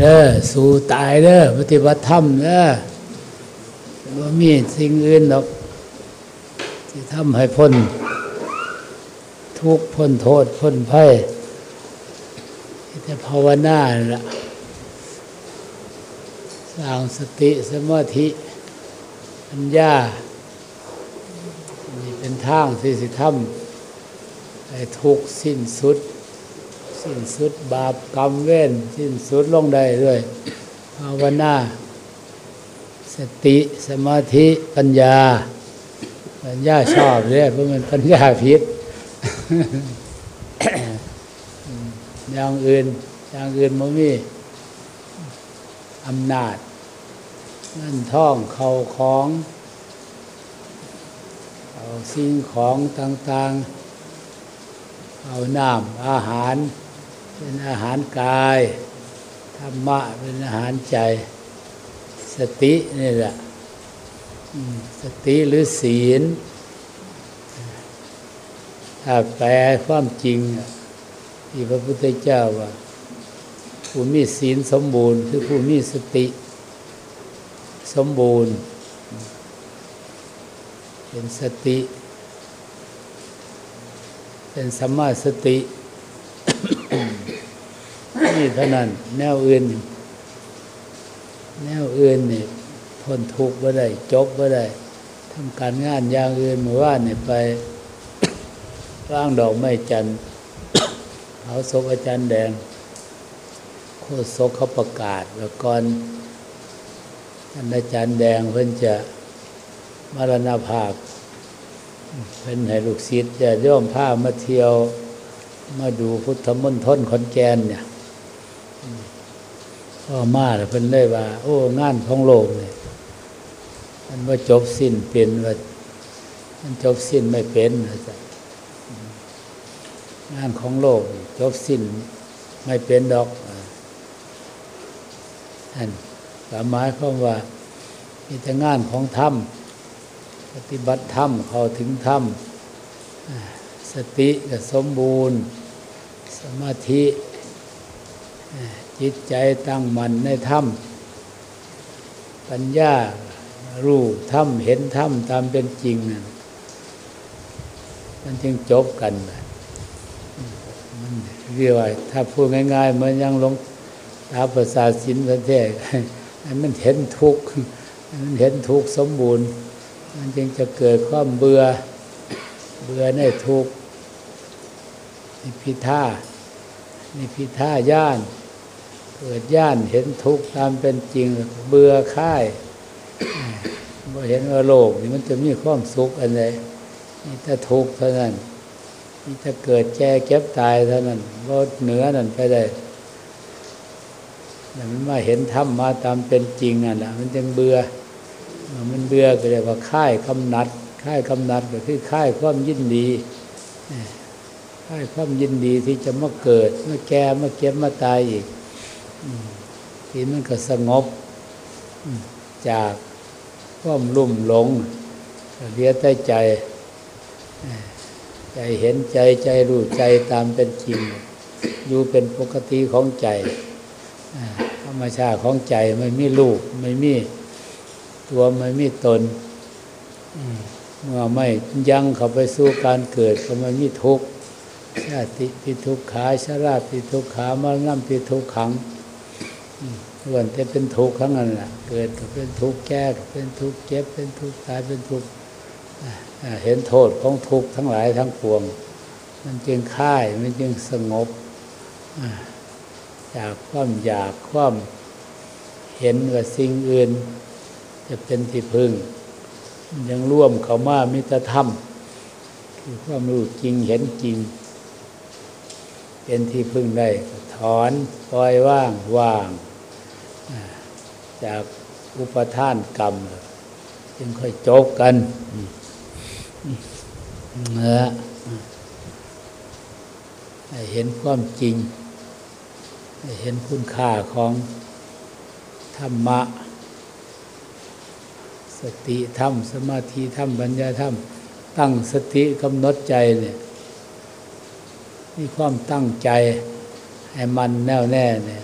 เด้อสู่ตายเด้อปฏิบัติธรรมเด้อว่ามีสิ่งอื่นหรอกที่ทำให้พ้น ทุกข์พ้นโทษพ้นภัยที่จะภาวนาล่ะสร้างสติสมาธิปัญญานี่เป็นทางที่สิทำให้ทุกข์สิ้นสุด สิ้นสุดบาปกรรมเว้นสิ้นสุดลงได้ด้วยภาวนาสติสมาธิปัญญา ปัญญาชอบเลยเพราะมันปัญญาพิษอย่างอื่นอย่างอื่นมันมีอำนาจเงินท่องเขาของเอาสิ่งของต่างๆ เอาน้ำอาหาร เป็นอาหารกาย ธรรมะเป็นอาหารใจ สตินี่แหละสติหรือศีล ถ้าแปลความจริงที่พระพุทธเจ้าว่า ผู้มีศีลสมบูรณ์ คือผู้มีสติ สมบูรณ์ เป็นสติ เป็นสัมมาสติ เท่านั้น แนวอื่น แนวอื่นนี่พ้นทุกข์บ่ได้จบบ่ได้ทำการงานอย่างอื่นเมื่อวานนี่ไปร่างดอกไม้จันทร์เขาศพอาจารย์แดง โคศกเขาประกาศแล้วก่อนท่านอาจารย์แดงเพิ่นจะมรณภาพเพิ่นให้ลูกศิษย์จะย่อมผ้ามาเที่ยว มาดูพุทธมณฑลขอนแก่นเนี่ย พ่อมาล้วเพิ่นเลยว่า โอ้งานของโลกเนี่ยมันว่าจบสิ้นเป็นว่ามันจบสิ้นไม่เป็นนะจ๊ะงานของโลก จบสิ้นไม่เป็นดอกนั่นสามหมายความว่ามีแต่งานของธรรมปฏิบัติธรรมเข้าถึงธรรมสติก็สมบูรณ์ สมาธิ จิตใจตั้งมั่นในธรรมปัญญารู้ธรรมเห็นธรรมตามเป็นจริงนั่นมันจึงจบกันมันเรียกว่าถ้าพูดง่ายๆเหมันยังลงตาประสาทสินประเทศมันเห็นทุกข์มันเห็นทุกข์สมบูรณ์ มันจึงจะเกิดความเบื่อเบื่อในทุกข์นิพิท่านิพพิท่าย่าน เกิดย่านเห็นทุกข์ตามเป็นจริงเบื่อค่ายบ่เห็นว่าโลกนี่มันจะมีความสุขอันใดนี่ถ้าทุกข์เท่านั้นนี่จะเกิดแก่เก็บตายเท่านั้นลดเหนือนั่นไปได้แต่มันมาเห็นธรรมมาตามเป็นจริงนั่นแหละมันจึงเบื่อ มันเบื่อก็เรียว่าค่ายกำนัดค่ายกำนัดก็คือค่ายความยินดีค่ายความยินดีที่จะมาเกิดมาแก่มาเก็บมาตายอีก ทีมันก็สงบ จากความลุ่มหลงเหลือแต่ใจ ใจเห็นใจใจรู้ใจตามเป็นจริง อยู่เป็นปกติของใจธรรมชาติของใจไม่มีลูกไม่มีตัวไม่มีตนเมื่อไม่ยังเข้าไปสู่การเกิดก็ไม่มีทุกข์ชาติปิทุกขาชราปิทุกขามรณะปิทุกขัง ล้วนแต่เป็นทุกข์ทั้งนั้นแหละเกิดก็เป็นทุกข์แก่ก็เป็นทุกข์เจ็บเป็นทุกข์ตายเป็นทุกข์เห็นโทษของทุกข์ทั้งหลายทั้งปวง มันจึงค่ายมันจึงสงบอ่าจากความอยากความเห็นว่าสิ่งอื่น จะเป็นที่พึ่ง ยังร่วมเขามามิตรธรรมคือความรู้จริงเห็นจริง เป็นที่พึ่งได้ ถอนปล่อยว่างว่าง จากอุปทานกรรมจึงค่อยจบกันเนื้อเห็นความจริง เห็นคุณค่าของธรรมะ สติธรรม สมาธิธรรมปัญญาธรรม ตั้งสติกำหนดใจเนี่ยมีความตั้งใจ ให้มันแน่วแน่เนี่ย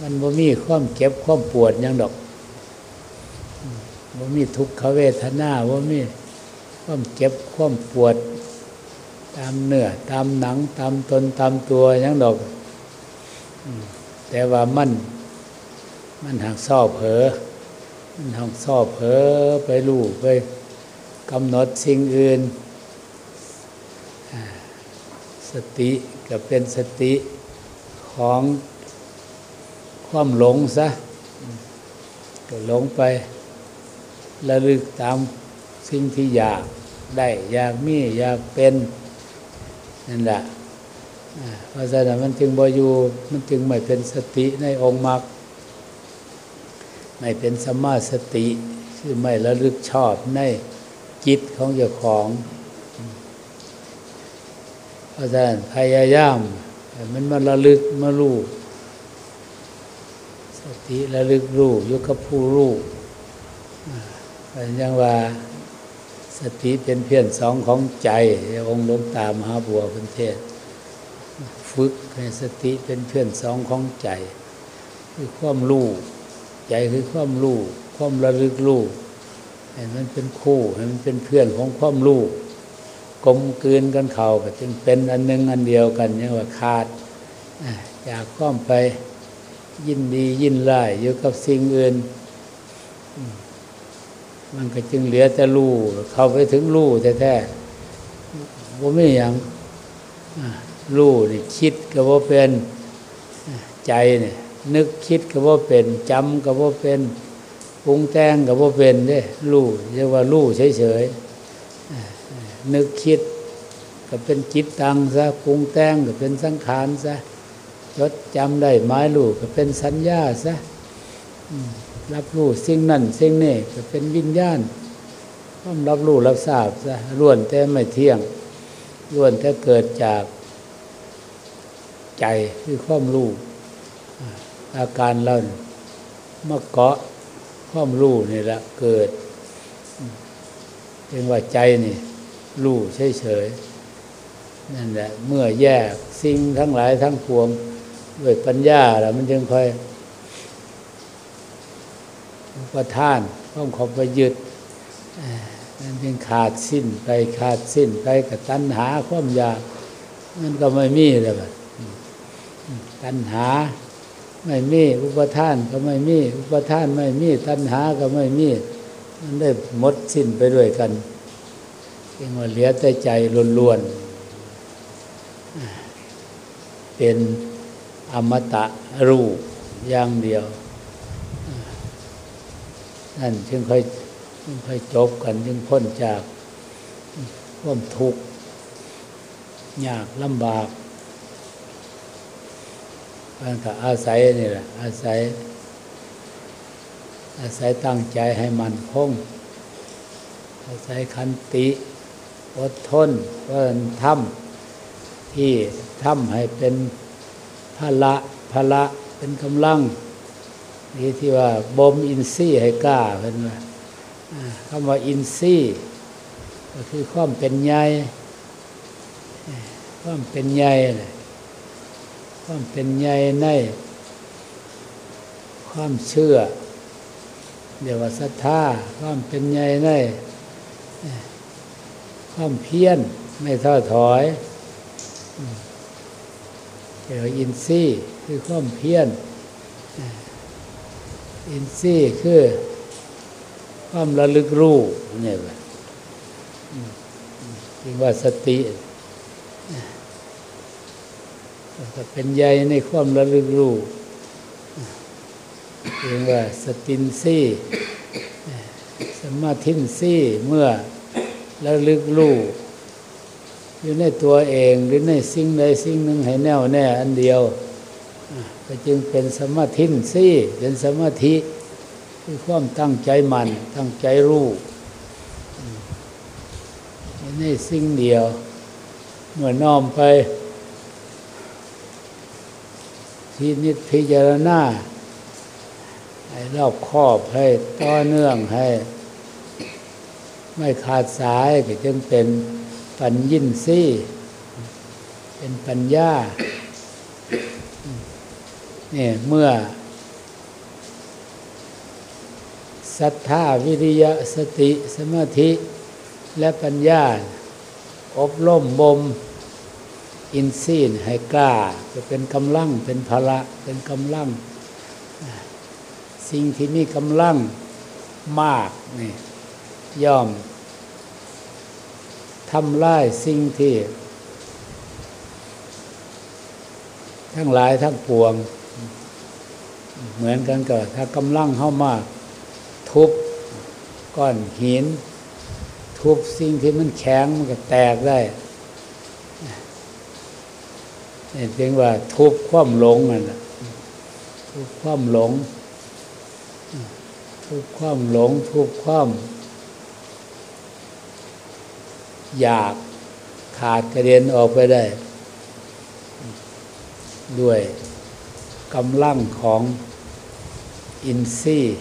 มันบ่มีความเก็บความปวดยังดอกบ่มีทุกขเวทนาบ่มีความเก็บความปวด ตามเนื้อตามหนัง ตามตนตามตัวยังดอกแต่ว่ามัน มันหักซอเผลอมันหักซอเผลอไปรู้ไปกำหนดสิ่งอื่น สติก็เป็นสติ ของความหลงซะก็หลงไประลึกตามสิ่งที่อยากได้อยากมีอยากเป็นนั่นแหละเพราะฉะนั้นมันจึงบอยู่มันจึงไม่เป็นสติในองค์มรรคไม่เป็นสัมมาสติคือไม่ระลึกชอบในจิตของเจ้าของ เพราะฉะนั้นพยายาม มันมาระลึกมารู้สติระลึกรู้ยู่กับผู้รู้อ่าเป็นอย่างว่าสติเป็นเพี้ยนสองของใจองค์ลงตามหาบัวพุนเทศ ฝึกให้สติเป็นเพื่อนสองของใจ คือความรู้ใจคือความรู้ความระลึกรู้ให้มันเป็นคู่ให้มันเป็นเพื่อนของความรู้ กลมกลืนกันเข้าก็จึงเป็นอันหนึงอันเดียวกันเนี่ยว่าขาดอ่าจากความไปยินดียินไล่อยู่กับสิ่งอื่น มันก็จึงเหลือแต่รู้เข้าไปถึงรู้แท้ๆว่าไม่อย่างรู้นี่คิดก็ว่าเป็นใจเนี่ยนึกคิดก็ว่าเป็นจำก็ว่าเป็นปรุงแต่งก็ว่าเป็นเด้รู้เรียกว่ารู้เฉยๆ นึกคิด ก็เป็นจิตตังซะปรุงแต่งก็เป็นสังขารซะจดจำได้หมายรู้ก็เป็นสัญญาซะรับรู้สิ่งนั้นสิ่งนี้ก็เป็นวิญญาณต้องรับรู้รับทราบซะล้วนแต่ไม่เที่ยงล้วนแต่เกิดจากใจคือความรู้อาการเราเนี่ยมาเกาะความรู้นี่แหละเกิดเรียกว่าใจนี่ รู้เฉยๆนั่นแหละเมื่อแยกสิ่งทั้งหลายทั้งปวงด้วยปัญญาแล้วมันจึงค่อยอุประทานความขอบไปยึดอ่ามันจึงขาดสิ้นไปขาดสิ้นไปกับตัณหาความอยากมันก็ไม่มีเลยแบบตัณหาไม่มีอุปทานก็ไม่มีอุปทานไม่มีตัณหาก็ไม่มีมันได้หมดสิ้นไปด้วยกัน เองว่าเหลือแต่ใจล้วนๆ เป็นอมตะรูปอย่างเดียว นั่นจึงค่อยจึงค่อยจบกันจึงพ้นจากความทุกข์ยากลำบากมันก็อาศัยนี่แหละ อาศัย อาศัยตั้งใจให้มันคงอาศัยขันติ อดทนเพื่อนทำที่ทำให้เป็นพละพละเป็นกำลังนี่ที่ว่าบ่มอินทรีย์ให้กล้าเป็นว่าคำว่าอินทรีย์ก็คือความเป็นใหญ่ความเป็นใหญ่น่ะความเป็นใหญ่ใน ความเชื่อ เดี๋ยวว่าศรัทธาความเป็นใหญ่ใน ความเพียรไม่ท้อถอยอืมเดี๋ยวอินทรีย์คือความเพียรอินทรีย์คือความระลึกรู้เนี่ยว่าอืมเรียกว่าสติก็เป็นใยในความระลึกรู้เรียกว่าสตินซี่สมาธินซี่เมื่อ ระลึกรู้อยู่ในตัวเองหรือในสิ่งใดสิ่งหนึ่งให้แน่วแน่อันเดียวก็จึงเป็นสมาธินซี่เป็นสมาธิคือความตั้งใจมันตั้งใจรู้ในสิ่งเดียว เมื่อน้อมไปพินิจพิจารณาให้รอบครอบให้ต่อเนื่องให้ ไม่ขาดสายก็จึงเป็นปัญญินซี่ เป็นปัญญาเนี่ยเมื่อศรัทธาวิริยะสติสมาธิและปัญญา อบรมบ่มอินทรีย์ให้กล้าจะเป็นกำลังเป็นพละเป็นกำลัง สิ่งที่มีกำลังมากนี่ ย่อมทำลายสิ่งที่ ทั้งหลายทั้งปวง เหมือนกันก็ถ้ากำลังเข้ามาก ทุบก้อนหิน ทุบสิ่งที่มันแข็งมันก็แตกได้นี่เรียกว่าทุบความหลงมันทุบความหลง ทุบความหลง ทุบความ อยากขาดกระเด็นออกไปได้ ด้วยกำลังของอินทรีย์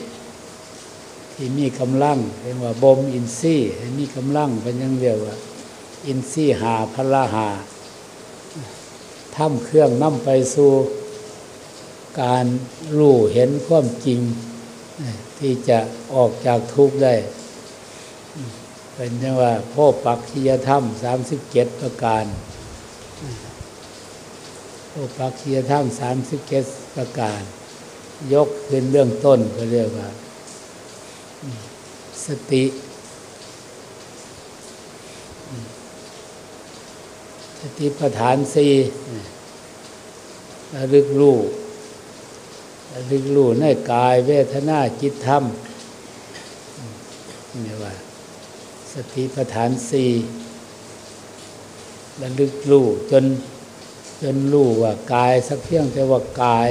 ที่มีกำลังเรียกว่าบ่มอินทรีย์มีกำลังเป็นยังเรียกว่า อินทรีย์หาพละหาทำเครื่องนำไปสู่การรู้เห็นความจริง ที่จะออกจากทุกข์ได้ เป็นยังว่าพ่อปักขียธรรมสามสิบเจ็ดประการพ่อปักขียธรรมสามสิบเจ็ดประการ ยกขึ้นเรื่องต้นก็เรียกว่า สติ สติปัฏฐานสี่ระลึกรู้ระลึกรู้ในกายเวทนาจิตธรรมนี่ว่า สติปัฏฐานสี่ระลึกรู้จนจนรู้ว่ากายสักเพียงแต่ว่ากาย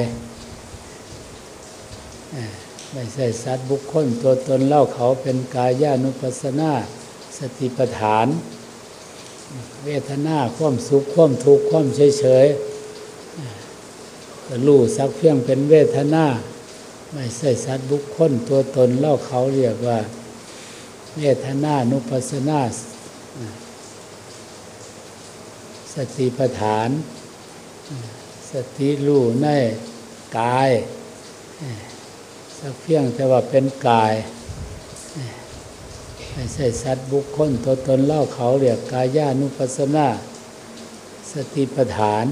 ไม่ใช่สัตว์บุคคลตัวตนเล่าเขาเป็นกายานุปัสสนาสติปัฏฐาน เวทนาความสุขความทุกข์ความเฉยเฉยรู้สักเพียงเป็นเวทนา ไม่ใช่สัตว์บุคคลตัวตนเล่าเขาเรียกว่า เวทนานุปัสสนาสติปัฏฐาน สติรู้ในกาย สักเพียงแต่ว่าเป็นกายไม่ใช่สัตว์บุคคลตัวตนเล่าเขาเรียกกายานุปัสสนา สติปัฏฐาน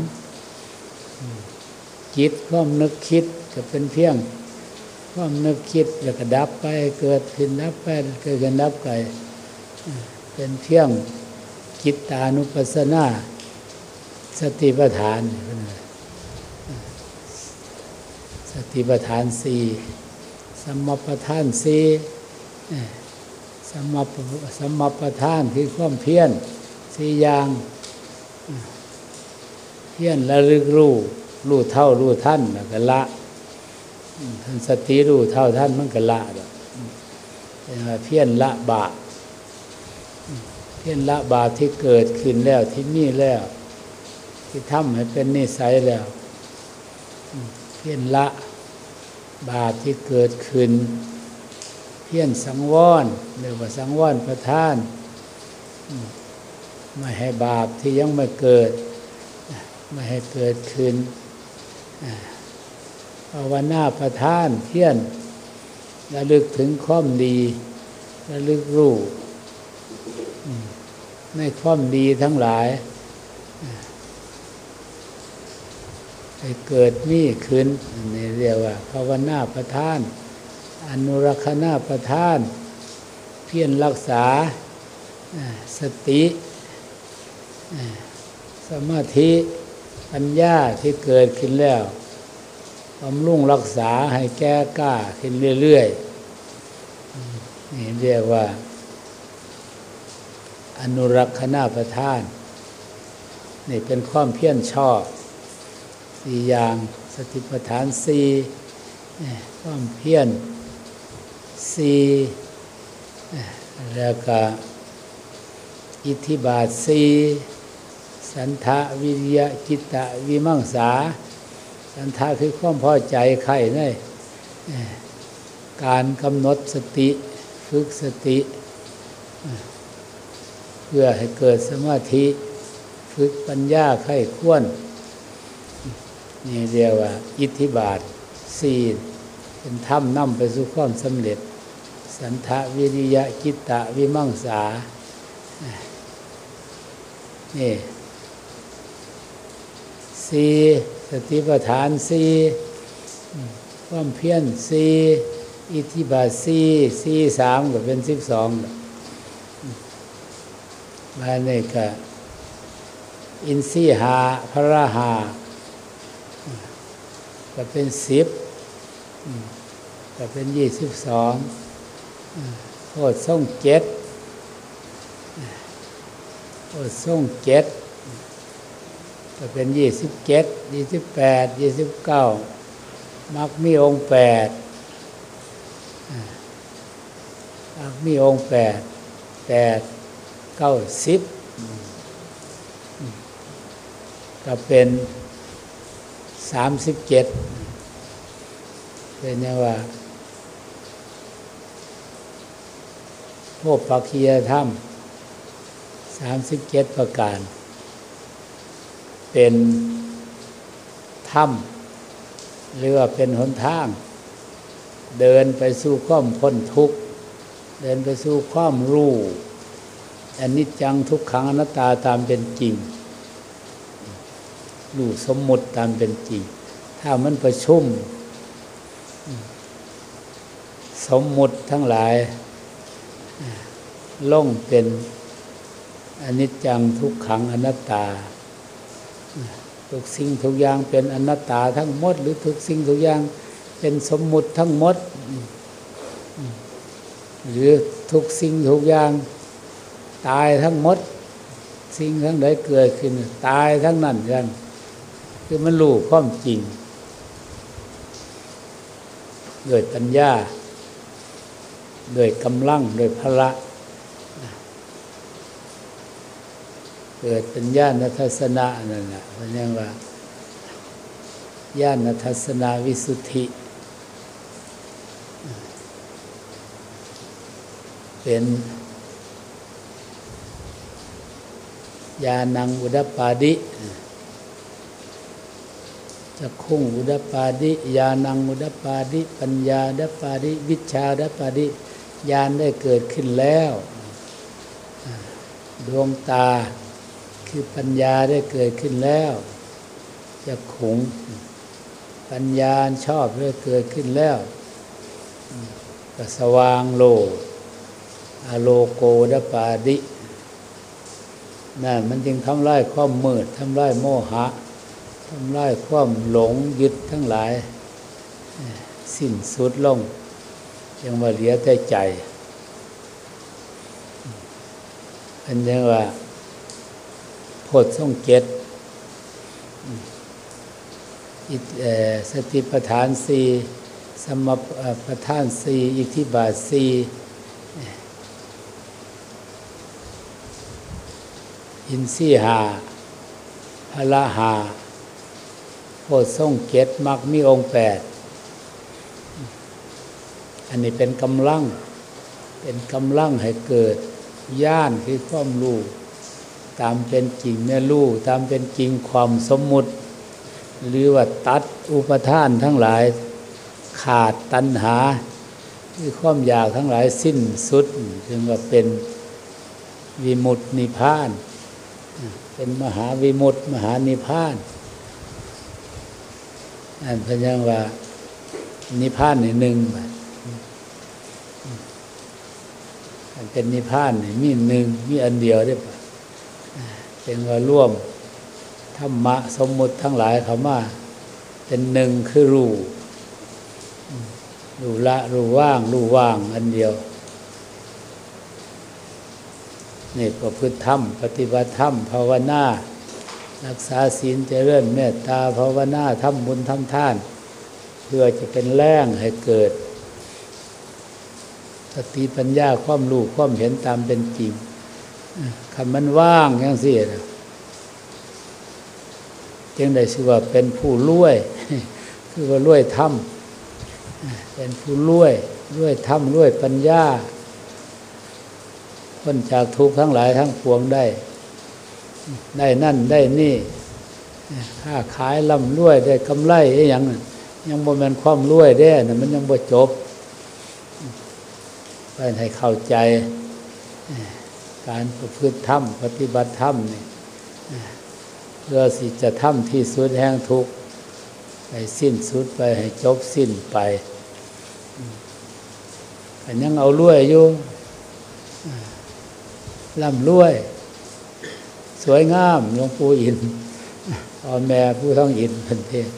จิตความนึกคิดก็เป็นเพียง ความนึกคิดแล้วก็ดับไปเกิดขึ้นดับไปเกิดขึ้นดับไปเป็นเพียงจิตตานุปัสสนาสติปัฏฐานสติปัฏฐานสี่สมปทานสี่สมปสมปทานคือความเพียรสี่อย่างเพียรระลึกรู้รู้เท่ารู้ท่านก็ละ ท่านสติรู้เท่าท่านมันก็ละเพียรละบาปเพียรละบาปที่เกิดขึ้นแล้วที่นี่แล้ว ที่ทำให้เป็นนิสัยแล้ว เพียรละบาปที่เกิดขึ้น เพี้ยนสังวรเรียกว่าสังวรประทานไม่ให้บาปที่ยังไม่เกิด ไม่ให้เกิดขึ้น ภาวนาประทานเพี้ยนระลึกถึงความดีระลึกรู้ในความดีทั้งหลายให้เกิดมีขึ้นนี่เรียกว่าภาวนาประทาน อนุรักษณาประทาน เพียรรักษาสติสมาธิปัญญาที่เกิดขึ้นแล้ว บำรุงรักษาให้แก้กล้าขึ้นเรื่อยๆนี่เรียกว่า อนุรักษณาประทาน นี่เป็นความเพียรชอบสี่อย่างสติปัฏฐานสี่ความเพียรสี่แล้วก็อิทธิบาทสี่สันทะวิริยะจิตะวิมังสา สันทะคือความพอใจใครในการกำหนดสติฝึกสติ เพื่อให้เกิดสมาธิ ฝึกปัญญาไข้ควรนี่เรียกว่า อิทธิบาทสี่เป็นธรรมนำไปสู่ความสำเร็จ สันทะวิริยะจิตตะวิมังสานี่สี สติปัฏฐานสี่ความเพียรสี่อิทธิบาทสี่สี่สามก็เป็นสิบสองมาเนี่ก็อินทรีหาพระราหาก็เป็นสิบก็เป็นยี่สิบสองโคตรส่งเจ็ดโคตรส่งเจ็ด ก็เป็นยี่สิบเจ็ดยี่สิบแปดยี่สิบเก้ามักมีองค์แปดมักมีองค์แปดแปดเก้าสิบก็เป็นสามสิบเจ็ดเป็นยังว่าโภปักคียธรรมสามสิบเจ็ดประการ เป็นถ้ำหรือว่าเป็นหนทาง เดินไปสู่ความพ้นทุกข์เดินไปสู่ความรู้อันนิจจังทุกขังอนัตตาตามเป็นจริงรู้สมมุติตามเป็นจริง ถ้ามันประชุม สมมุติทั้งหลายล่งเป็นอนิจจังทุกขังอนัตตา ทุกสิ่งทุกอย่างเป็นอนัตตาทั้งหมด หรือทุกสิ่งทุกอย่างเป็นสมมุติทั้งหมด หรือทุกสิ่งทุกอย่างตายทั้งหมด สิ่งทั้งใดเกิดขึ้น ตายทั้งนั้นกัน คือมันรู้ความจริงด้วยปัญญา โดยกำลัง โดยพละ เกิดเป็นญาณทัศนะนั่นแหละเพราะนั้นว่าญาณทัศนาวิสุทธิ เป็นญาณังอุดปาดิจะคุ้งอุดปาดิญาณังอุดปาดิ ปัญญาดปาดิ วิชาดปาดิญาณได้เกิดขึ้นแล้ว ดวงตา คือปัญญาได้เกิดขึ้นแล้วจะขงปัญญาชอบได้เกิดขึ้นแล้วก็สว่างโลอโลโกดปาดินั่นมันจึงทำลายความมืดทำลายโมหะทำลายความหลงยึดทั้งหลาย สิ้นสุดลง ยังมาเหลือแต่ใจอันนี้ว่า โพดส่งเกตสติปัฏฐานสีสมประธานสีอิทธิบาทสีอินทรีหาพละหาโพดส่งเกตมักมีองค์แปด อันนี้เป็นกำลัง เป็นกำลังให้เกิดย่านคือความรู้ ตามเป็นจริงเนี่ยรู้ตามเป็นจริงความสมมุติ หรือว่าตัดอุปทานทั้งหลายขาดตัณหาคือความอยากทั้งหลายสิ้นสุดจึงว่าเป็นวิมุตตินิพพาน เป็นมหาวิมุตติมหานิพพานอันพยังว่านิพพานหนึ่งเป็นนิพพานมีหนึ่งมีอันเดียวได้ปะ เป็นว่าร่วมธรรมะสมมุติทั้งหลายเขามาเป็นหนึ่งคือรู้รู้ละรู้ว่างรู้ว่างอันเดียวนี่ประพฤติธรรม ปฏิบัติธรรมภาวนารักษาศีลเจริญเมตตาภาวนาทำบุญทำทาน เพื่อจะเป็นแรงให้เกิด สติปัญญาความรู้ความเห็นตามเป็นจริง คำมันว่างอย่างสิจึงได้ชื่อว่าเป็นผู้รวยคือว่ารวยธรรมเป็นผู้รวยรวยธรรมรวยปัญญาคนจากทุกข์ทั้งหลายทั้งปวงได้ ได้นั่นได้นี่ค้าขายล่ำรวยได้กำไรไอ้ยังยังบ่ม่นความรวยได้นะมันยังบ่จบไปให้เข้าใจ การประพฤติธรรมปฏิบัติธรรมนี่เพื่อสิจะทำที่สุดแห่งทุกข์ให้สิ้นสุดไปให้จบสิ้นไปอันยังเอาลวยอยู่ล่ำรวย สวยงามหลวงปู่อินพ่อแม่ผู้ท้องอินเป็นเทศ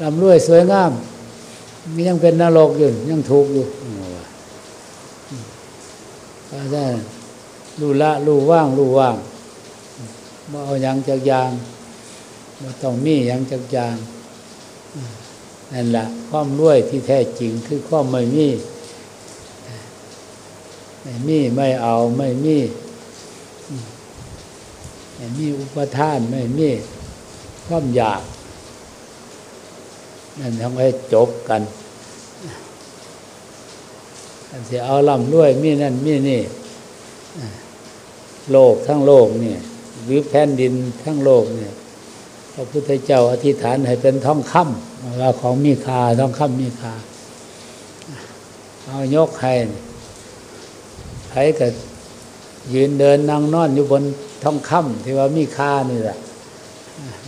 ล่ำรวยสวยงามมียังเป็นนรกอยู่ยังทุกข์อยู่เพราะฉะนั้น รู้ละรู้ว่างรู้ว่างมาเอาอย่างจากยางมาต้องมีอย่างจากยางนั่นแหละความรวยที่แท้จริงคือความไม่มีไม่มีไม่เอาไม่มีไม่มีอุปทานไม่มีความอยากนั่นทำให้จบกันอันเสียเอาลำรวยมีนั่นมีนี่ โลกทั้งโลกเนี่ยหรือแผ่นดินทั้งโลกเนี่ยพระพุทธเจ้าอธิษฐานให้เป็นท้องคำว่าของมีคาท้องคำมีคาเอายกให้ใครก็ยืนเดินนั่งนอนอยู่บนท้องคำที่ว่ามีคานี่แหละ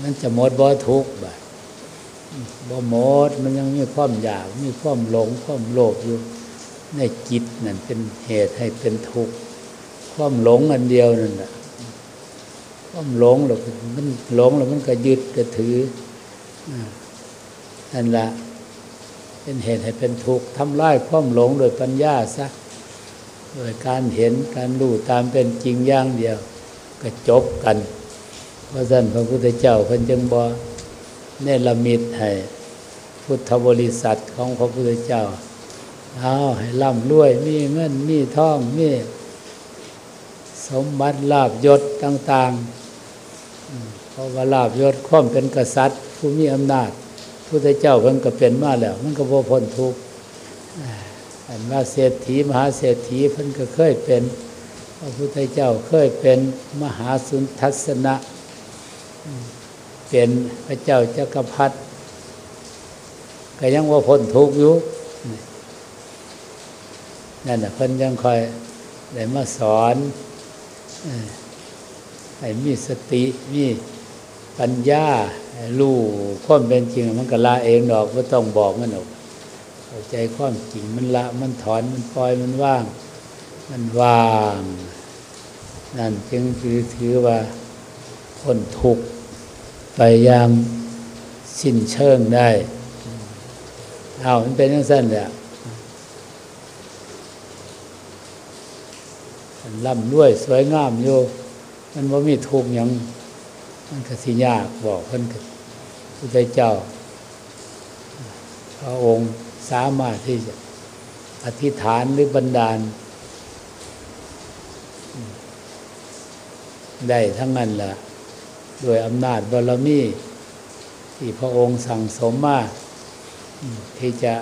มันจะหมดบ่ทุกข์บบบ่หมดมันยังมีความอยาก มีความหลงความโลภอยู่ในจิตนั่นเป็นเหตุให้เป็นทุกข์ ความหลงอันเดียวนั่นแหละความหลงแล้วมันหลงแล้วมันก็ยึดก็ถือนั่นละเป็นเหตุให้เป็นทุกข์ทำลายความหลงโดยปัญญาซะโดยการเห็นการรู้ตามเป็นจริงอย่างเดียว ก็จบกัน เพราะฉะนั้นพระพุทธเจ้าเพิ่นจึงบอเนรมิตให้พุทธบริษัทของพระพุทธเจ้าเอาให้ร่ำรวยมีเงินมีทองมี สมบัติลาบยศต่างๆเพราะว่าลาบยศข้อมเป็นกษัตริย์ ผู้มีอำนาจพุทธเจ้าเพิ่นก็เป็นมาแล้ว มันก็บ่พ้นทุกข์อันว่าเศรษฐีมหาเศรษฐีเพิ่นก็เคยเป็นพระพุทธเจ้าเคยเป็นมหาสุนทัศนะ เป็นพระเจ้าจักรพรรดิก็ยังว่าพ้นทุกข์อยู่นั่นแหะเพิ่นยังคอยได้มาสอน ให้มีสติมีปัญญารู้ความเป็นจริง มันก็ละเองดอกไม่ต้องบอกมันออกเข้าใจความจริงมันละมันถอนมันปล่อยมันว่าง มันว่าง นั่นจึงถือถือว่าคนทุกข์ไปยามสิ้นเชิงได้ เอามันเป็นอย่างสั้นแหละ ล่ำรวยสวยงามอยู่มันว่ามีทุกข์ยังมันก็สิยากบอกเพิ่นก็พระเจ้า พระองค์สามารถที่จะอธิษฐานหรือบันดาล ได้ทั้งนั้นแหละโดยอำนาจบารมีที่พระองค์สั่งสมมาที่จะ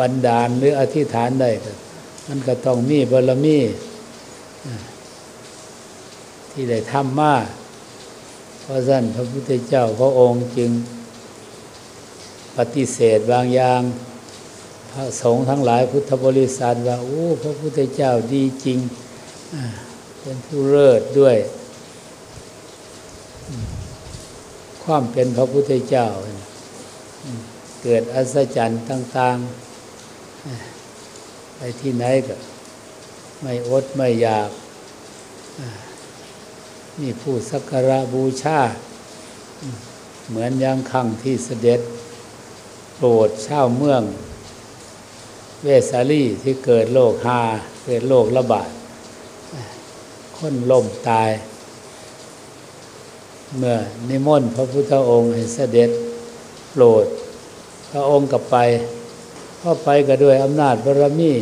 บันดาลหรืออธิษฐานได้ มันก็ต้องมีบารมี ที่ได้ทำมาเพราะฉะนั้นพระพุทธเจ้าพระองค์จึงปฏิเสธบางอย่าง พระสงฆ์ทั้งหลายพุทธบริษัทว่าโอ้พระพุทธเจ้าดีจริง เป็นผู้เลิศด้วย ความเป็นพระพุทธเจ้า เกิดอัศจรรย์ต่าง ๆ ไปที่ไหนก็ ไม่อดไม่อยากมีผู้สักการะบูชา เหมือนอย่างขังที่เสด็จโปรดเช่าเมือง เวสาลีที่เกิดโรคหาเกิดโรคระบาดคนล่มตาย เมื่อนิมนต์พระพุทธองค์ให้เสด็จโปรด พระองค์กลับไปก็ไปก็ด้วยอำนาจบารมี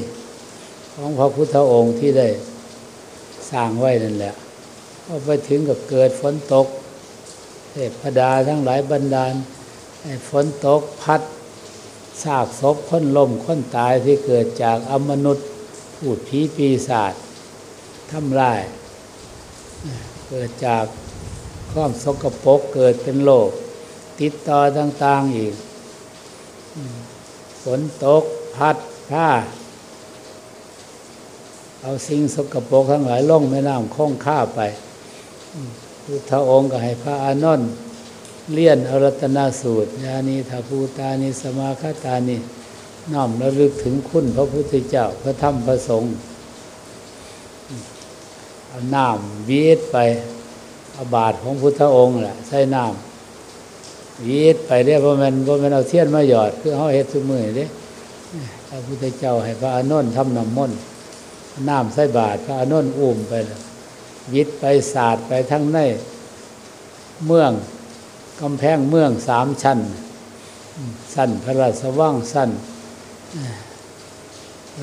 ของพระพุทธองค์ที่ได้สร้างไว้นั่นแหละพอไปถึงกับเกิดฝนตกเทพดาทั้งหลายบรรดาลฝนตกพัดซากศพค้นลมค้นตายที่เกิดจากอมนุษย์พูดผีปีศาจทำลาย เกิดจากความสกปรกเกิดเป็นโรคติดต่อต่าง ๆ อีกฝนตกพัดผ้า เอาสิ่งสกปรกทั้งหลายล่องแม่น้ำคล้องข้าไปพุทธองค์ก็ให้พระอานนท์เลี่ยนอรัตนาสูตรญาณีทาภูตานิสมาคตานิน้อมระลึกถึงคุณพระพุทธเจ้าพระธรรมพระสงฆ์เอาน้ำวีดไปเอาบาทของพุทธองค์แหละใส่น้ำวีดไปเรียกว่ามันว่ามันเอาเทียนมาหยอด คือเขาเฮ็ดสมือเด้พระพุทธเจ้าให้พระอานนท์ทำน้ำมนต์ น้ำใส่บาทพระอานนอุ้มไปแล้ววิดไปศาสตร์ไปทั้งในเมืองกำแพงเมืองสามชั้น สั้นพระราชว่างสั้น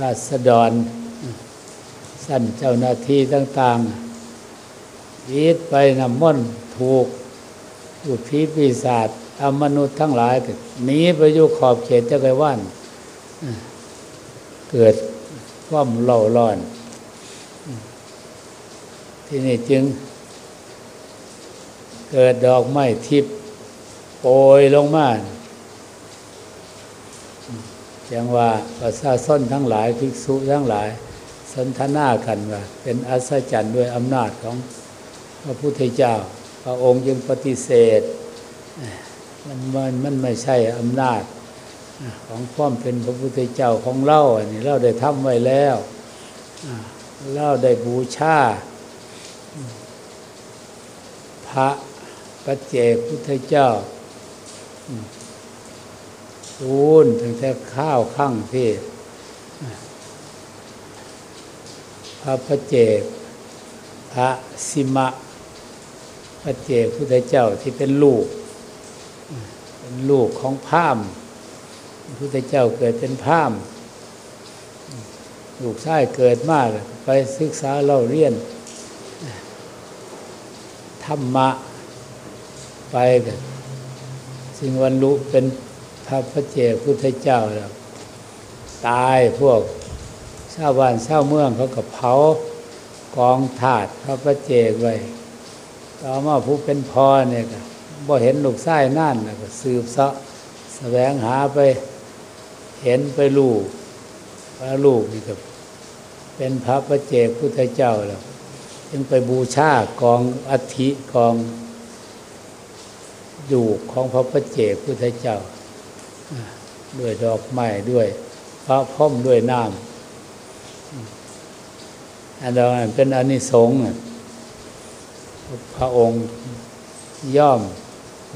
ราษฎร สั้นเจ้าหน้าที่ต่างๆวิดไปนำมนถูกอุพีปีศาจอมนุษย์ทั้งหลายหนีไปอยู่ขอบเขตจักรวาลเกิด ความเล่าร้อน ที่นี่จึง เกิดดอกไม้ทิพย์โปรยลงมาอย่างว่าประชาชนทั้งหลายภิกษุทั้งหลาย สนทนากันว่า เป็นอัศจรรย์ด้วยอำนาจของพระพุทธเจ้า พระองค์ยังปฏิเสธ มันมันมันไม่ใช่อำนาจ ของความเป็นพระพุทธเจ้าของเราอันนี้เราได้ทำไว้แล้วเราได้บูชาพระปัจเจกพุทธเจ้าทูนถึงแต่ข้าวข้างเทศพระปัจเจกพระสิมะปัจเจกพุทธเจ้าที่เป็นลูก เป็นลูกของพาม พระพุทธเจ้าเกิดเป็นพามลูกชายเกิดมากไปศึกษาเล่าเรียน ธรรมะไปกันสิ่งวันลุเป็นพระพระเจ้าพุทธเจ้าแล้วตายพวกชาวบ้านชาวเมืองเขาก็เผากองถาดพระพระเจ้าไว้ต่อมาผู้เป็นพ่อเนี่ยก็บ่เห็นลูกชายนั่นก็สืบเสาะแสวงหาไป เห็นไปลูกพระลูกนี่ก็เป็นพระพระเจ้าพุทธเจ้าแล้วจึงไปบูชากองอัฐิกองอยู่ของพระพระเจ้าพุทธเจ้า ด้วยดอกไม้ด้วยพระพรมด้วยน้ำอันนั้นเป็นอนิสงส์พระองค์ย่อม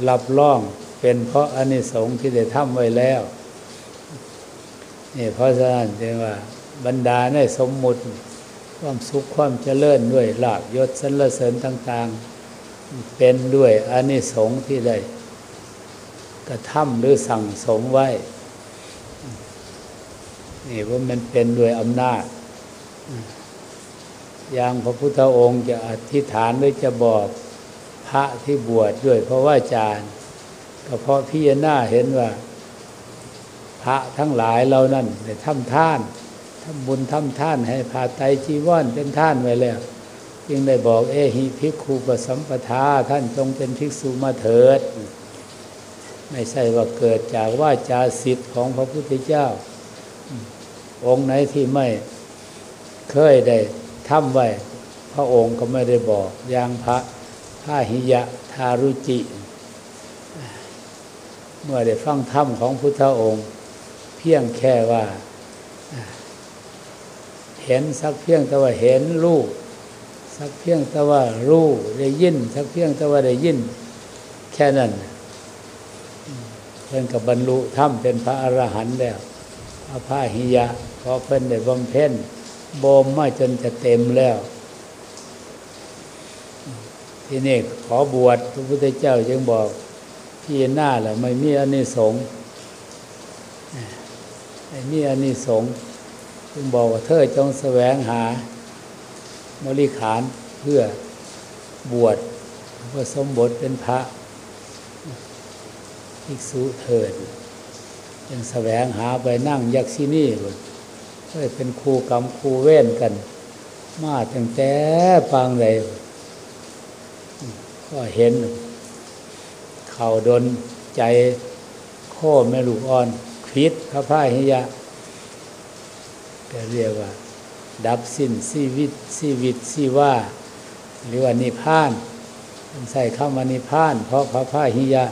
รับรองเป็นเพราะอนิสงส์ที่ได้ทำไว้แล้ว นี่เพราะฉะนั้นจึงว่าบรรดาในสมมุติความสุขความเจริญด้วยลาบยศสรรเสริญต่าง ๆ เป็นด้วยอนิสงส์ที่ได้กระทำหรือสั่งสมไว้ นี่ว่ามันเป็นด้วยอำนาจ อย่างพระพุทธองค์จะอธิษฐานหรือจะบอกพระที่บวชดด้วยเพราะว่าจารย์ก็เพราะพี่หน้าเห็นว่า พระทั้งหลายเรานั่นได้ทำท่านทำบุญทำท่านให้พาไตจีวรเป็นท่านไว้แล้วจึงได้บอกเอหิภิกขุปสัมปทาท่านจงเป็นภิกษุมาเถิด ไม่ใช่ว่าเกิดจากว่าจาสิทธิ์ของพระพุทธเจ้า องค์ไหนที่ไม่เคยได้ทำไว้ พระองค์ก็ไม่ได้บอกอย่างพระพาหิยะทารุจิ เมื่อได้ฟังธรรมของพุทธองค์ พียงแค่ว่า เห็นสักเพียงแต่ว่าเห็นรูปสักเพียงแต่ว่ารู้ได้ยิน สักเพียงแต่ว่าได้ยิน แค่นั้นเพิ่อนกับบรรลุธรรมเป็นพระอรหันต์แล้วพระพาหิยะพอเพิ่นได้บำเพ็ญบ่มมาจนจะเต็มแล้ว ทีนี้ขอบวชพระพุทธเจ้าจึงบอกพี่หน้าแหละไม่มีอนิสงส์ ไม่มีอนิสงส์จึงบอกว่าเธอจงแสวงหาบริขารเพื่อบวชเพื่อสมบทเป็นพระภิกษุเถิดยังแสวงหาไปนั่งยักษินีบเพื่อเป็นครูกรรมครูเว้นกัน มาตั้งแต่ปางใดก็เห็น เข่าดนใจโค้แม่ลูกอ่อน คิดพระพายหิยะก็เรียกว่า ดับสิ้นชีวิตชีวิตชีว่า หรือว่านิพานใส่เข้ามานิพพาน เพราะพระพาหิยะ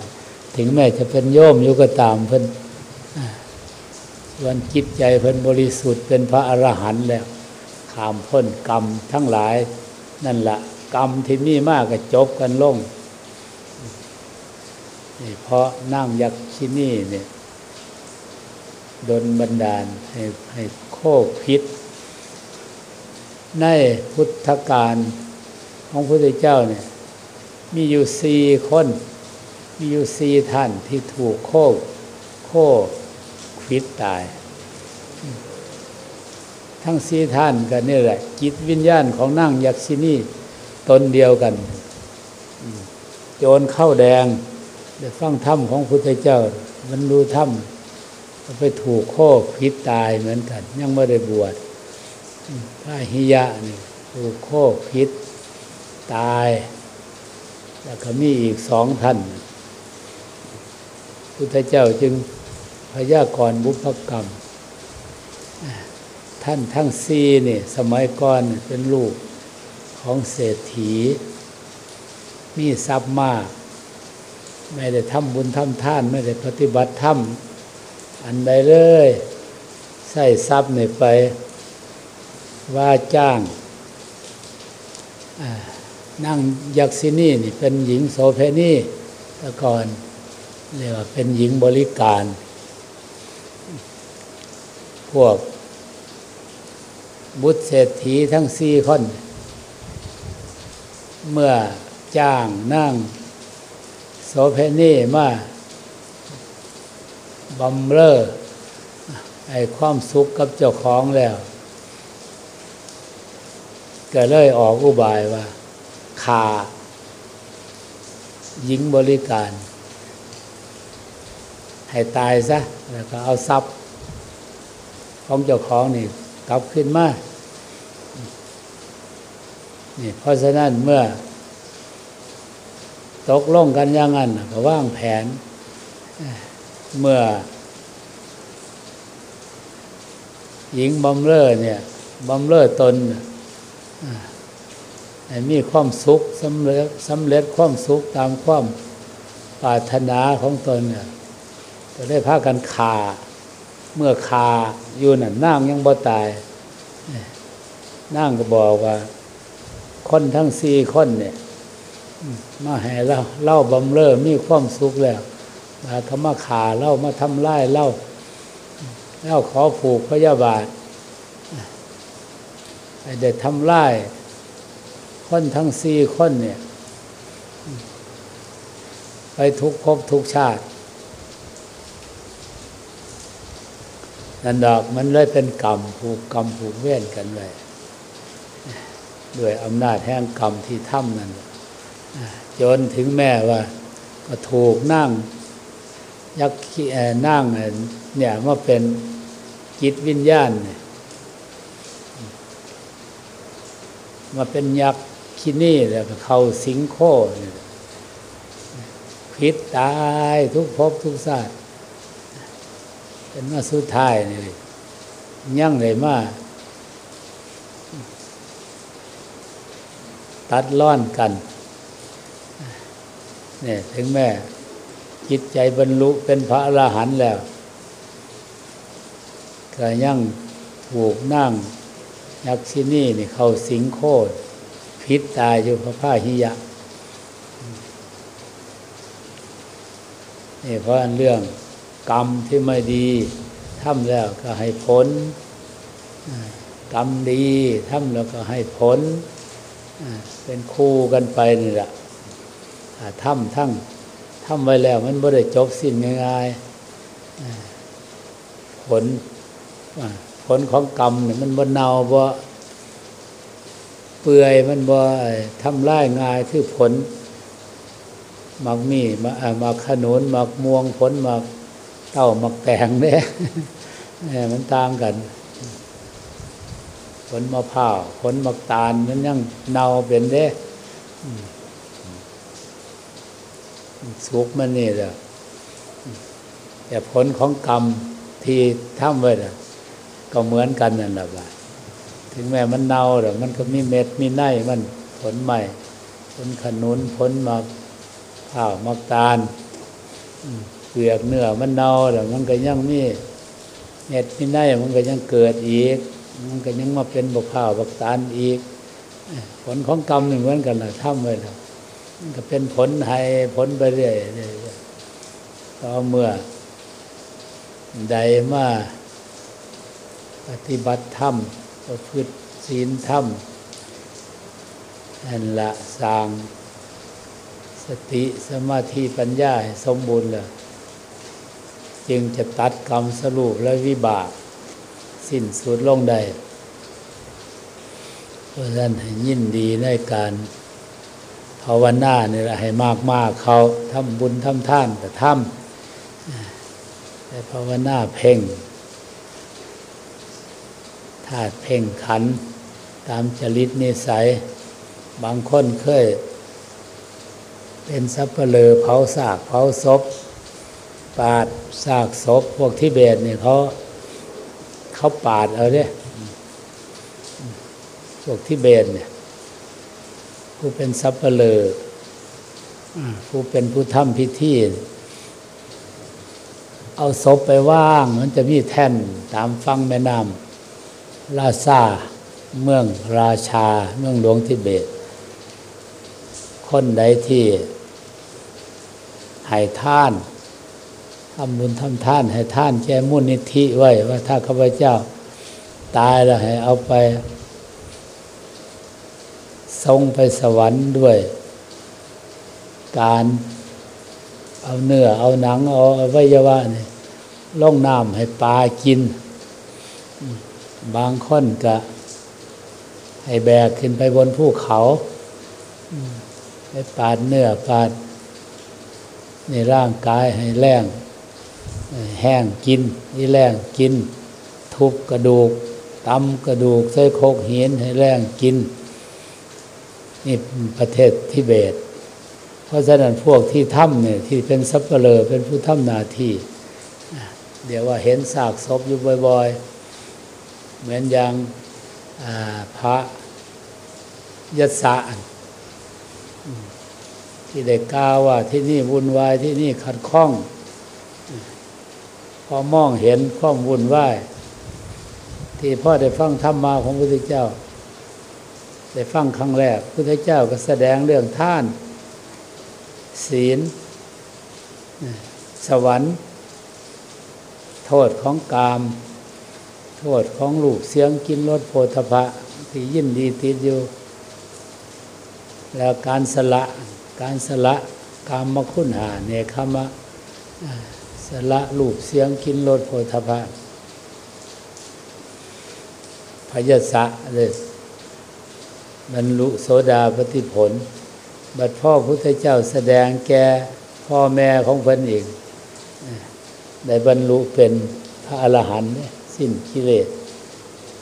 ถึงแม้จะเป็นโยมอยู่ก็ตามเพิ่นวันจิตใจเพิ่นบริสุทธิ์เป็นพระอรหันต์แล้วขามพ้นกรรมทั้งหลาย นั่นละกรรมที่มีมากก็จบกันลงนี่เพราะนั่งยักษ์ที่นี่เนี่ย ดนบันดาลให้ให้โคพิษ ในพุทธการของพระพุทธเจ้าเนี่ยมีอยู่สี่คน มีอยู่สี่ท่านที่ถูกโคโคพิษตาย ทั้งสี่ท่านกันนี่แหละ จิตวิญญาณของนั่งยักษินีตนเดียวกัน โจรเข้าแดงได้ฟังธรรมของพุทธเจ้า มันรู้ธรรม ไปถูกโคพิษตายเหมือนกัน ยังไม่ได้บวชพระหิยะนี่ถูกโคพิษตาย แล้วก็มีอีกสองท่านพุทธเจ้าจึงพยากรณ์บุพกรรม ท่านทั้งซีนี่สมัยก่อนเป็นลูกของเศรษฐี มีทรัพย์มาก ไม่ได้ทำบุญทำท่าน ไม่ได้ปฏิบัติธรรม อันใดเลยใส่ทรัพย์นี่ไป ว่าจ้างนั่งยักษินีนี่เป็นหญิงโสเพณีแต่ก่อนเรียกว่าเป็นหญิงบริการ พวก บุตรเศรษฐีทั้งสี่คน เมื่อจ้างนั่งโสเพณีมา บำเรอไอ้ความสุขกับเจ้าของแล้ว ก็เลยออกอุบายว่าขาหญิงบริการ ให้ตายซะ แล้วก็เอาทรัพย์ ของเจ้าของนี่กลับขึ้นมานี่เพราะฉะนั้นเมื่อ ตกลงกันอย่างนั้นก็ว่างแผน เมื่อ หญิงบำเรอเนี่ยบำเรอตนมีความสุขสำเร็จสำเร็จความสุขตามความปรารถนาของตนเนี่ยจะได้พากันขาเมื่อคาอยู่นั่นนั่งยังบ่ตายนั่งก็บอกว่า คนทั้งสี่คนเนี่ยมาให้เล่าเล่าบำเรอมีความสุขแล้ว ทำมาขาเล่ามาทำไล่เล่าเล่าขอผูกพยาบาทไอ้เด็ดทำไล่คนทั้งสี่คนเนี่ย ไปทุกภพทุกชาตินันดอกมันเลยเป็นกรรมผูกกรรมผูกเวรกันไว้ด้วยอำนาจแห่งกรรมที่ทำนั่นจนถึงแม่ว่า ก็ถูกนั่ง ยักษ์นั่งเนี่ยมาเป็นจิตวิญญาณมาเป็นยักษ์ที่นี่แล้วเขาสิงโคพิษตายทุกภพทุกชาติเป็นมาสุดท้ายนี่ยั่งเลยมาตัดล้อนกันเนี่ยถึงแม่ จิตใจบรรลุเป็นพระอรหันต์แล้วก็ยังถูกนั่งยักษินี่นี่เขาสิงโคตรพิษตายอยู่พระพาหิยะนี่เพราะเรื่องกรรมที่ไม่ดีทำแล้วก็ให้ผลกรรมดีทำแล้วก็ให้ผลเป็นคู่กันไปนี่แหละทำทั้ง ทำไว้แล้วมันไม่ได้จบสิ้นง่ายๆผลผลของกรรมเนี่ยมันบนเนาบ่เปื่อยมันบ่ทำร้ายง่ายคือผลมักมีมักขนุนมักม่วงผลมักเต้ามักแตงเนี่ยมันต่างกัน ผลมะพร้าวผลมักตาลมันยังเนาเป็นเด้ สุกมันนี่แหละแต่ผลของกรรมที่ทำไว้ก็เหมือนกันนั่นแหละบ้าถึงแม้มันเน่าแต่มันก็มีเม็ดมีไนมันผลใหม่ ผลขนุนผลมาข้าวมักตาลเปลือกเนื้อมันเน่าแต่มันก็ยังมีเม็ดมีไนมันก็ยังเกิดอีก มันก็ยังมาเป็นบกข้าวบกตาลอีก ผลของกรรมเหมือนกันนะทำไว้แล้ว ก็เป็นผลให้ผลไปเรื่อยๆต่อเมื่อ ใดมาปฏิบัติธรรมประพฤติศีลธรรมนั่นละสร้าง สติสมาธิปัญญาสมบูรณ์เลยจึงจะตัดกรรมสรุปและวิบาก สิ้นสุดลงได้เพราะฉะนั้นยินดีในการ ภาวนาเนี่ยให้มากมากเขาทำบุญทำท่านแต่ทำแต่ภาวนาเพ่งธาตุเพ่งขัน ตามจริตนิสัย บางคนเคย เป็นสัพเพลอเผาสากเผาศพปาดสากศพพวกที่เบสเนี่ยเขาเขาปาดเอาเนี่ยพวกที่เบสเนี่ย ผู้เป็นสัพเพลอผู้เป็นผู้ทำพิธีเอาศพไปว่างมันจะมีแท่นตามฟังแม่น้ำลาซาเมืองราชา เมืองหลวงทิเบต คนใดที่ให้ท่านทำบุญทำท่าน ให้ท่านแก่มุนิธิไว้ว่าถ้าข้าพเจ้า ตายแล้วให้เอาไป ทรงไปสวรรค์ด้วย การเอาเนื้อเอาหนัง เอาอวัยวะนี่ล่องน้ำให้ปลากิน บางคนก็ให้แบกขึ้นไปบนภูเขาให้ปาดเนื้อปาดในร่างกายให้แรงแห้งกินนี่แรงกิน ทุบกระดูกตำกระดูกใส่โคกหินให้แรงกิน นี่ประเทศทิเบต เพราะฉะนั้นพวกที่ถ้ำเนี่ยที่เป็นซัพเปลอเป็นผู้ถ้ำนาที่ เดี๋ยวว่าเห็นซากศพอยู่บ่อยๆ เหมือนอย่างพระยศะที่ได้กล่าวว่าที่นี่วุ่นวายที่นี่ขัดข้อง พอมองเห็นข้อมวุ่นวาย ที่พ่อได้ฟังธรรมมาของพระพุทธเจ้า ได้ฟังครั้งแรกพุทธเจ้าก็แสดงเรื่องท่าน ศีล สวรรค์ โทษของกาม โทษของลูกเสียงกินรสโพธพะที่ยินดีติดอยู่ แล้วการสละการสละกามมคุณหาเนคขมะสละลูกเสียงกินรสโพธพะพยศะเลย บรรลุโสดาปฏิผล บัดพ่อพุทธเจ้าแสดงแก่พ่อแม่ของเพิ่นเองได้บรรลุเป็นพระอรหันต์สิ้นกิเลส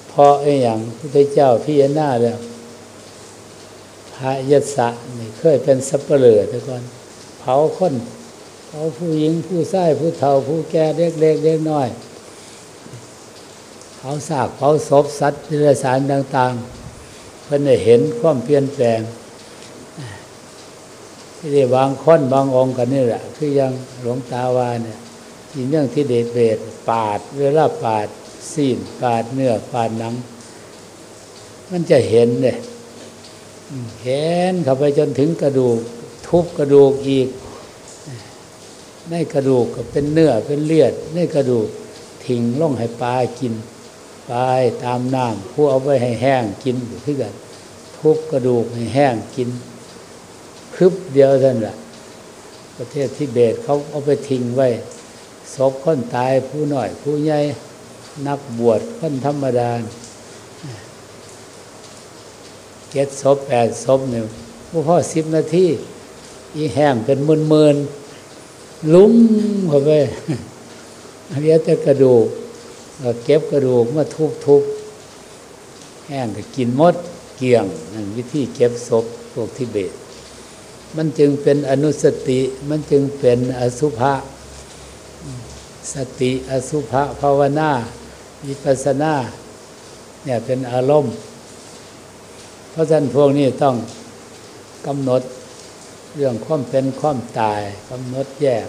เพราะไอ้อย่างพุทธเจ้าพิจารณาแล้วพระยศะนี่เคยเป็นสัพเปลือแต่ก่อน เผาคนเผาผู้หญิงผู้ชายผู้เฒ่าผู้แก่เล็กเล็กเล็กน้อย เผาซากเผาศพสัตว์ดิลสารต่าง ๆ เพื่อนได้เห็นความเปลี่ยนแปลงที่ได้บางคนบางองค์กันนี่แหละ คือยังหลวงตาวาเนี่ยที่เรื่องที่เดชเบดปาด เวลาปาดซีนปาดเนื้อปาดหนัง มันจะเห็นเลยเห็นเข้าไปจนถึงกระดูก ทุบกระดูกอีก ในกระดูกก็เป็นเนื้อเป็นเลือด ในกระดูกทิ้งล่องให้ปลากิน ไปตามน้ำผู้เอาไปให้แห้งกินอยู่ที่กันทุบกระดูกให้แห้งกินคึบเดียวท่านแหละประเทศทิเบตเขาเอาไปทิ้งไว้ศพคนตายผู้หน่อย ผู้ใหญ่นักบวชคนธรรมดาเก็ดศพแปดศพหนึ่งผู้พ่อสิบนาทีอีแห้งเป็นมืนมืนลุ้มเข้าไปเหลือแต่กระดูก เก็บกระดูกมาทุบทุบแห้งก็กินมดเกี่ยงนั่นวิธีเก็บศพพวกทิเบต มันจึงเป็นอนุสติ มันจึงเป็นอสุภะสติอสุภะภาวนาวิปัสนาเนี่ยเป็นอารมณ์ เพราะฉะนั้นพวกนี้ต้องกำหนดเรื่องความเป็นความตายกำหนดแยก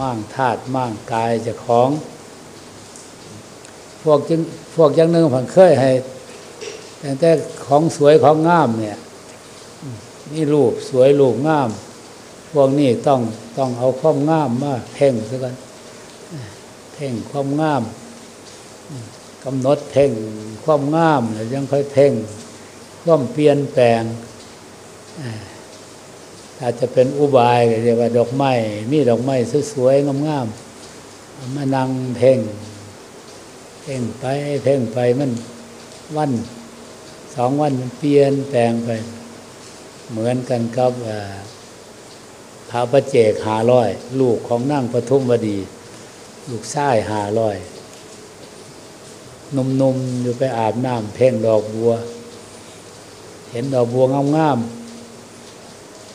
มั่งธาตุมั่งกายจะของ วกจึงพวกยังหนึ่งผมเคยให้แต่แต่ของสวยของงามเนี่ยนี่รูปสวยรูปงาม พวกนี้ต้องต้องเอาความงามมาเพ่งซะกันเพ่งความงามกำหนดเพ่งความงามแล้วยังค่อยเพ่งความเปลี่ยนแปลงอาจจะเป็นอุบายเรียกว่าดอกไม้มีดอกไม้สวยๆงามๆมานั่งเพ่ง เพ่งไปเพ่งไปมันวันสองวันมันเปลี่ยนแปลงไป เหมือนกันกับพระประเจกหาร้อย ลูกของนั่งปทุมวดี ลูกชายหาร้อยนุ่มอยู่ไปอาบน้ำเพ่งดอกบัว เห็นดอกบัวงาม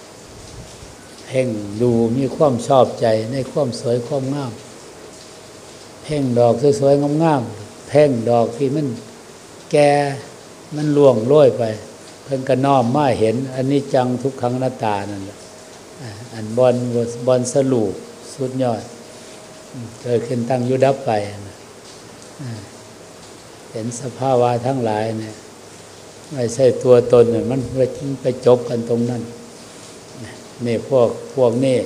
ๆเพ่งดูมีความชอบใจในความสวยความงาม เพ่งดอกสวยๆงามๆ เพ่งดอกที่มันแก่มันล่วงโรยไป เพิ่งกระน้อมมาเห็น อันนี้จังทุกครั้งหน้าตานั่นแหละอันบอลบอลสรุปสุดยอดเกิดขึ้นตั้งยุดับไปเห็นสภาวะทั้งหลายเนี่ยไม่ใช่ตัวตนเนี่ยมันไปไปจบกันตรงนั้นนี่พวกพวกนี้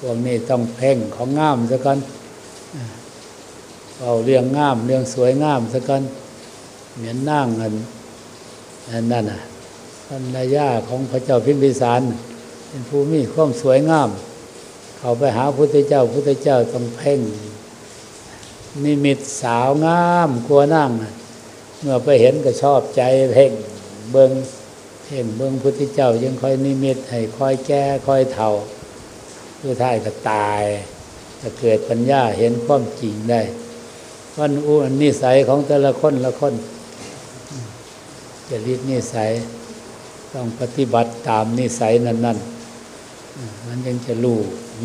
พวกนี้ต้องเพ่งของงามซะกัน เอาเรื่องงามเรื่องสวยงามซะกันเหมือนนั่งกันนั่นน่ะพันยาของพระเจ้าพิมพิสาร เป็นผู้มีความสวยงาม เขาไปหาพุทธเจ้าพุทธเจ้าต้องเพ่ง นิมิตสาวงามกลัวนั่งเมื่อไปเห็นก็ชอบใจเพ่งเบิงเพ่งเบิงพุทธเจ้ายังคอยนิมิตให้คอยแก้คอยเท่าเพื่อท้ายก็ตายจะเกิดปัญญาเห็นความจริงได้ วันอุนิสัยของแต่ละคนละคนจะรีดนิสัยต้องปฏิบัติตามนิสัยนั้น ๆ มันยังจะรู้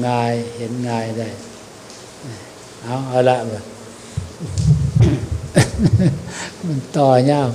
ง่ายเห็นง่ายได้ เอาเอาละบมันต่อยาว